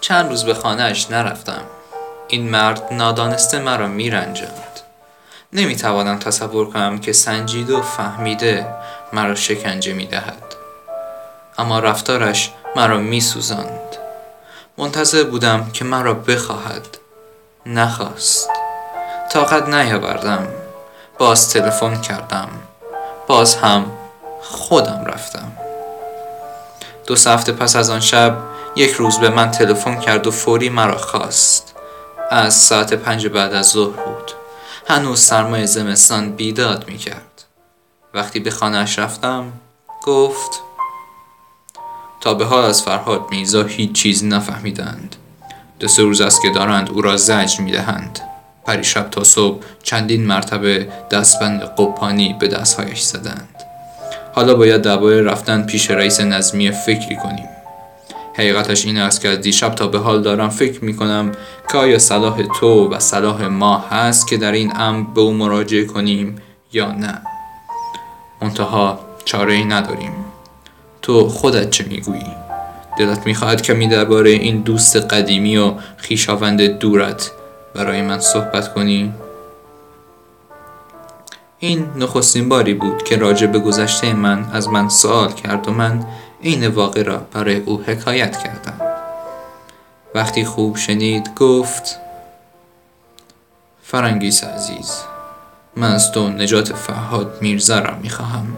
چند روز به خانهاش نرفتم. این مرد نادانسته مرا میرنجاند. نمی‌توانم تصور کنم که سنجیده و فهمیده مرا شکنجه می‌دهد. اما رفتارش مرا میسوزاند. منتظر بودم که مرا بخواهد. نخواست. طاقت نیاوردم. باز تلفن کردم. باز هم خودم رفتم. دو هفته پس از آن شب یک روز به من تلفن کرد و فوری مرا خواست. از ساعت پنج بعد از ظهر بود. هنوز سرمای زمستان بیداد می کرد وقتی به خانهاش رفتم گفت تا به حال از فرهاد میزا هیچ چیز نفهمیدند. دو سه روز است که دارند او را زجر می‌دهند. پریشب تا صبح چندین مرتبه دستبند قپانی به دستهایش زدند. حالا باید درباره رفتن پیش رئیس نظمی فکری کنیم. حقیقتش این است که از دیشب تا به حال دارم فکر می کنم که آیا صلاح تو و صلاح ما هست که در این امر به او مراجعه کنیم یا نه؟ منتها چاره ای نداریم. تو خودت چه می‌گویی؟ دلت می‌خواهد کمی درباره این دوست قدیمی و خیشاوند دورت برای من صحبت کنی؟ این نخستین باری بود که راجع به گذشته من از من سوال کرد و من این واقع را برای او حکایت کردم. وقتی خوب شنید گفت فرنگیس عزیز من از تو نجات فرهاد میرزا را می‌خواهم.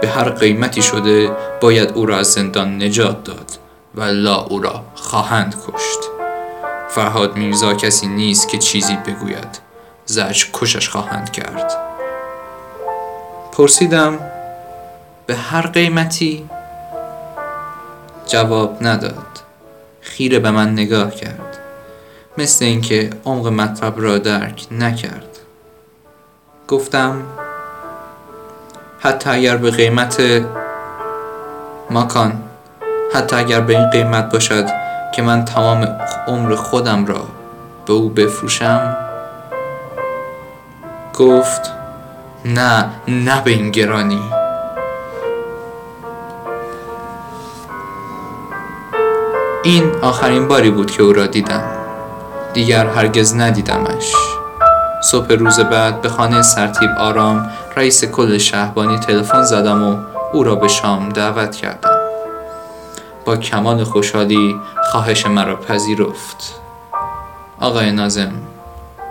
به هر قیمتی شده باید او را از زندان نجات داد و لا او را خواهند کشت. فرهاد میرزا کسی نیست که چیزی بگوید. زج کشش خواهند کرد. پرسیدم به هر قیمتی؟ جواب نداد. خیره به من نگاه کرد. مثل اینکه عمق مطلب را درک نکرد. گفتم حتی اگر به قیمت ماکان حتی اگر به این قیمت باشد که من تمام عمر خودم را به او بفروشم گفت نه نه به این گرانی. این آخرین باری بود که او را دیدم. دیگر هرگز ندیدمش. صبح روز بعد به خانه سرتیب آرام رئیس کل شهبانی تلفن زدم و او را به شام دعوت کردم. با کمال خوشحالی خواهش مرا پذیرفت. آقای نازم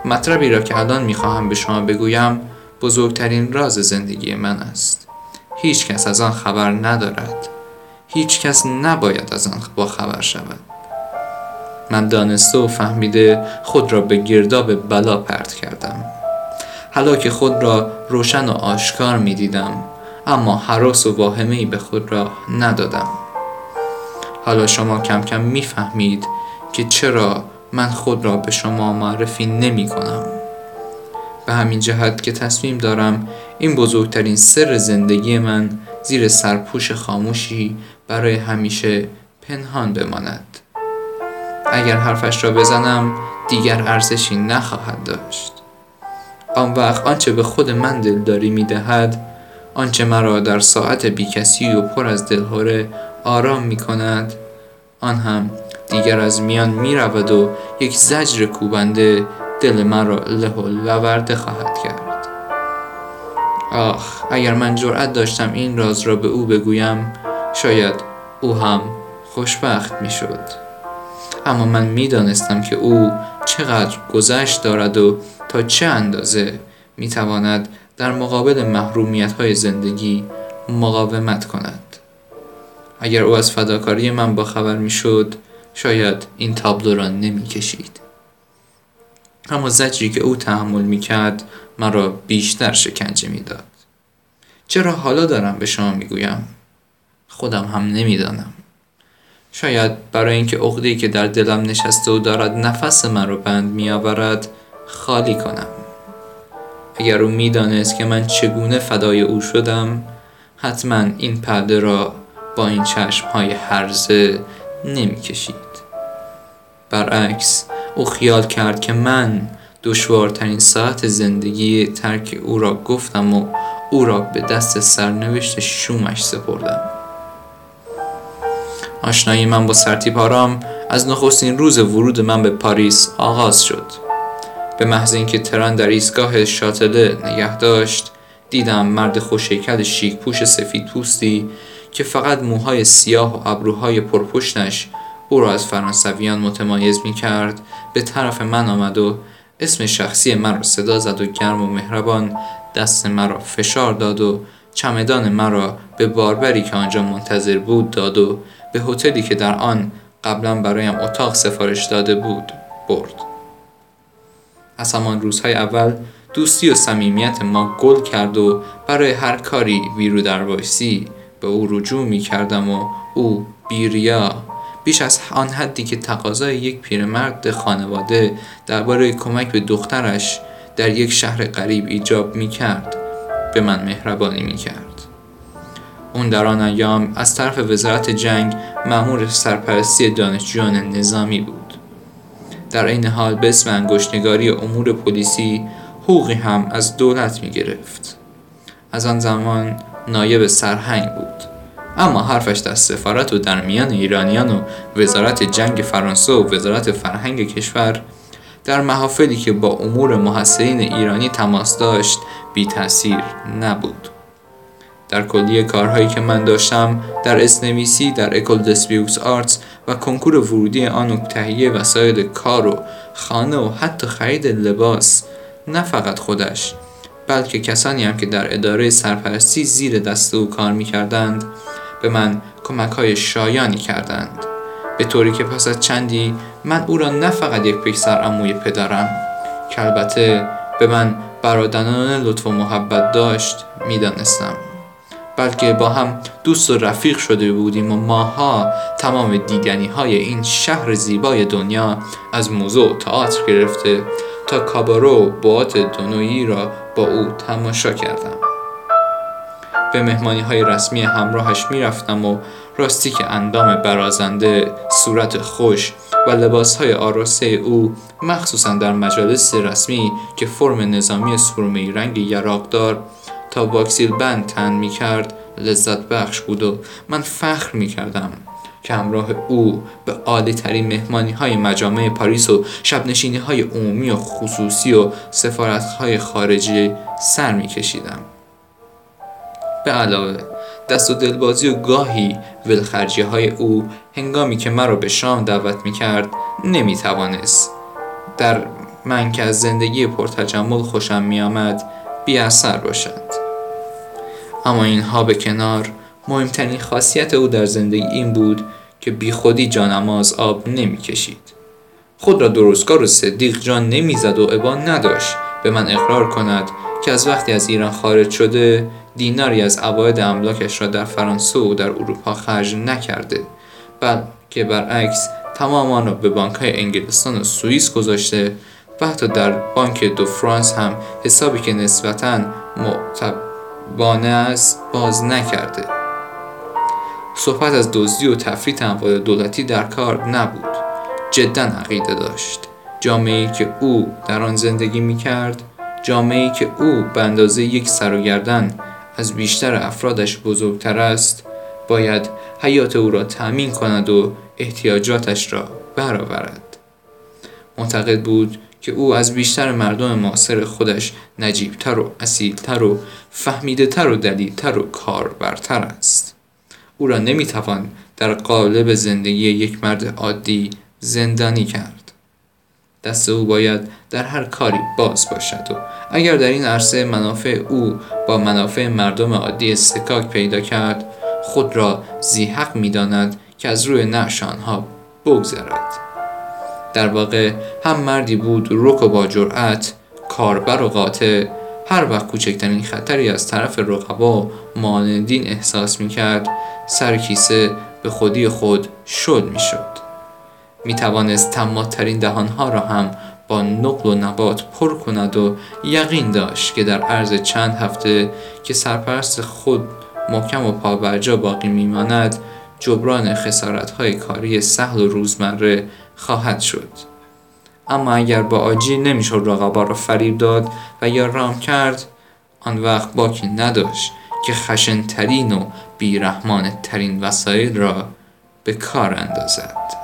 مطلبی را که الان می‌خواهم به شما بگویم بزرگترین راز زندگی من است. هیچ کس از آن خبر ندارد. هیچ کس نباید از آن با خبر شود. من دانسته و فهمیده خود را به گرداب بلا پرت کردم. حالا که خود را روشن و آشکار می دیدم اما حراس و واهمه به خود را ندادم. حالا شما کم کم می‌فهمید که چرا من خود را به شما معرفی نمی کنم. به همین جهت که تصمیم دارم این بزرگترین سر زندگی من زیر سرپوش خاموشی برای همیشه پنهان بماند. اگر حرفش را بزنم دیگر ارزشی نخواهد داشت. آن وقت آنچه به خود من دلداری می دهد آنچه مرا در ساعت بیکسی و پر از دلهوره آرام می کند آن هم دیگر از میان می رود و یک زجر کوبنده دل مرا له لورده خواهد کرد. آخ اگر من جرأت داشتم این راز را به او بگویم شاید او هم خوشبخت می شد اما من می دانستم که او چقدر گذشت دارد و تا چه اندازه می تواند در مقابل محرومیت های زندگی مقاومت کند اگر او از فداکاری من با خبر می شاید این تابلو را نمی کشید اما زجری که او تحمل می کرد مرا بیشتر شکنجه می داد. چرا حالا دارم به شما می گویم؟ خودم هم نمی‌دانم. شاید برای اینکه عقده‌ای که در دلم نشسته و دارد نفس من رو بند می آورد خالی کنم. اگر او می‌دانست که من چگونه فدای او شدم حتما این پرده را با این چشم های هرزه نمی کشید. برعکس او خیال کرد که من دشوارترین ساعت زندگی ترک او را گفتم و او را به دست سرنوشت شومش سپردم آشنایی من با سرتیپ آرام از نخستین روز ورود من به پاریس آغاز شد. به محض اینکه تران در ایستگاه شاتله نگه داشت دیدم مرد خوشیکل شیک پوش سفید پوستی که فقط موهای سیاه و ابروهای پرپشتش او را از فرانسویان متمایز می کرد به طرف من آمد و اسم شخصی من را صدا زد و گرم و مهربان دست مرا فشار داد و چمدان مرا به باربری که آنجا منتظر بود داد و به هتلی که در آن قبلا برایم اتاق سفارش داده بود برد از همان روزهای اول دوستی و صمیمیت ما گل کرد و برای هر کاری ویرو در وایسی به او رجوع می کردم و او بیریا بیش از آن حدی که تقاضای یک پیرمرد خانواده درباره کمک به دخترش در یک شهر غریب ایجاب می کرد به من مهربانی می کرد. اون در آن ایام از طرف وزارت جنگ مأمور سرپرستی دانشجویان نظامی بود. در این حال به اسم انگشتنگاری امور پلیسی حقوقی هم از دولت می گرفت. از آن زمان نایب سرهنگ بود. اما حرفش در سفارت و در میان ایرانیان و وزارت جنگ فرانسه و وزارت فرهنگ کشور در محافلی که با امور محصلین ایرانی تماس داشت بی تاثیر نبود. در کلیه کارهایی که من داشتم در اسنویسی در اکل دسپیوکس آرتس و کنکور ورودی آن و تهیه وسایل کار و خانه و حتی خرید لباس نه فقط خودش بلکه کسانی هم که در اداره سرپرستی زیر دست او کار می کردند به من کمک های شایانی کردند. به طوری که پس از چندی من او را نه فقط یک پسر اموی پدرم که البته به من برادران لطف و محبت داشت می‌دانستم. بلکه با هم دوست و رفیق شده بودیم و ماها تمام دیدنی های این شهر زیبای دنیا از موضوع تئاتر گرفته تا کابارو و بات دونویی را با او تماشا کردم. به مهمانی های رسمی همراهش می‌رفتم و راستی که اندام برازنده صورت خوش و لباس های آراسته او مخصوصا در مجالس رسمی که فرم نظامی سرمه رنگ یراقدار تا واکسیل بند تن می کرد لذت بخش بود و من فخر می کردم که همراه او به عالی ترین مهمانی های مجامع پاریس و شبنشینی های عمومی و خصوصی و سفارت های خارجی سر می کشیدم. به علاوه دست و دلبازی و گاهی ولخرجی های او هنگامی که مرا به شام دعوت می کرد نمی توانست. در من که از زندگی پرتجمل خوشم می آمد بی اثر باشد. اما اینها به کنار مهمترین خاصیت او در زندگی این بود که بی خودی جانماز آب نمی کشید. خود را درستکار و صدیق جان نمی‌زد و ابان نداشت به من اقرار کند که از وقتی از ایران خارج شده دیناری از عواید املاکش را در فرانسه و در اروپا خرج نکرده بلکه برعکس تمام آن را به بانک های انگلستان و سوئیس گذاشته و حتی در بانک دو فرانس هم حسابی که نسبتا معتبانه است باز نکرده. صحبت از دزدی و تفریط اموال دولتی در کار نبود. جدا عقیده داشت. جامعه که او در آن زندگی می کرد جامعه که او به اندازه یک سر و گردن از بیشتر افرادش بزرگتر است باید حیات او را تأمین کند و احتیاجاتش را برآورد. معتقد بود که او از بیشتر مردم معاصر خودش نجیبتر و اصیلتر و فهمیدهتر و دلیلتر و کاربرتر است. او را نمی‌توان در قالب زندگی یک مرد عادی زندانی کرد. دست او باید در هر کاری باز باشد و اگر در این عرصه منافع او با منافع مردم عادی استکاک پیدا کرد خود را زیحق می‌داند که از روی نعش بگذرد. در واقع هم مردی بود رک و با جرأت کاربر و قاطع هر وقت کوچکترین خطری از طرف رقبا ماندین احساس می‌کرد سر کیسه به خودی خود شد می‌شد. می توانست تماترین دهانها را هم با نقل و نبات پر کند و یقین داشت که در عرض چند هفته که سرپرست خود محکم و پابرجا باقی میماند جبران های کاری سهل و روزمره خواهد شد. اما اگر با آجی نمی‌شد رقبا را فریب داد و یا رام کرد آن وقت باکی نداشت که خشنترین و بیرحمانه ترین وسایل را به کار اندازد.